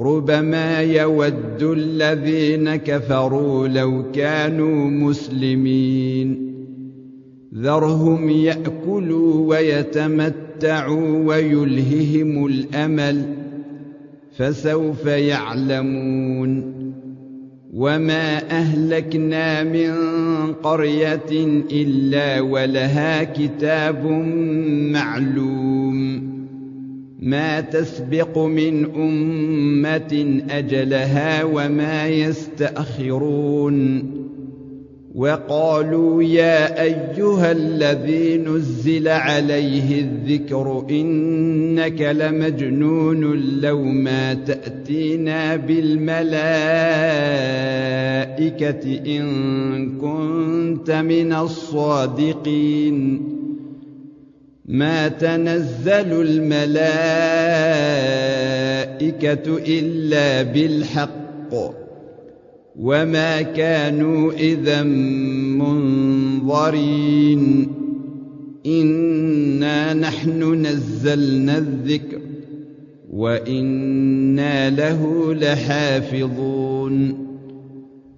ربما يود الذين كفروا لو كانوا مسلمين. ذرهم يأكلوا ويتمتعوا ويلههم الأمل فسوف يعلمون. وما أهلكنا من قرية إلا ولها كتاب معلوم. ما تسبق من أمة أجلها وما يستأخرون. وقالوا يا أيها الذي نزل عليه الذكر إنك لمجنون لو ما تأتينا بالملائكة إن كنت من الصادقين. ما تنزل الملائكة إلا بالحق وما كانوا إذا منظرين. إنا نحن نزلنا الذكر وإنا له لحافظون.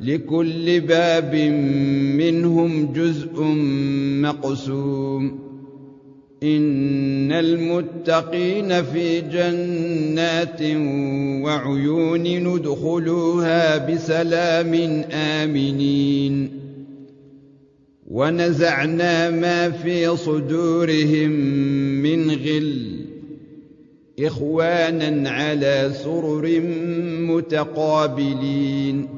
لكل باب منهم جزء مقسوم. إن المتقين في جنات وعيون ندخلوها بسلام آمنين. ونزعنا ما في صدورهم من غل. إخوانا على سرر متقابلين.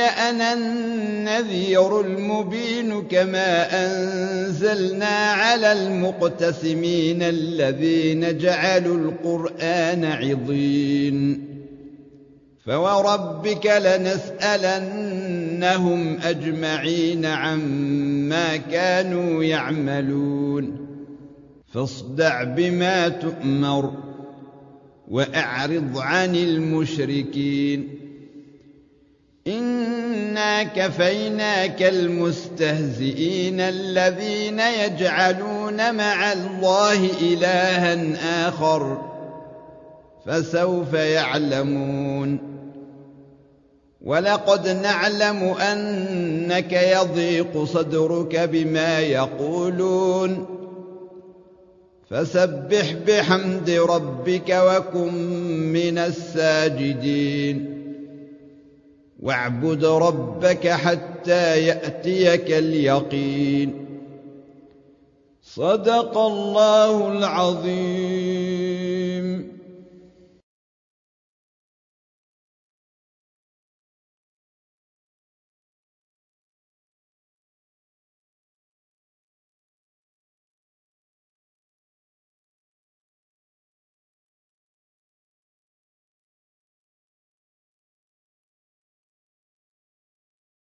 أنا النذير المبين كما أنزلنا على المقتسمين الذين جعلوا القرآن عضين. فوربك لنسألنهم أجمعين عما كانوا يعملون. فاصدع بما تؤمر وأعرض عن المشركين. انا كفيناك المستهزئين الذين يجعلون مع الله إلها آخر فسوف يعلمون. ولقد نعلم أنك يضيق صدرك بما يقولون. فسبح بحمد ربك وكن من الساجدين. واعبد ربك حتى يأتيك اليقين. صدق الله العظيم.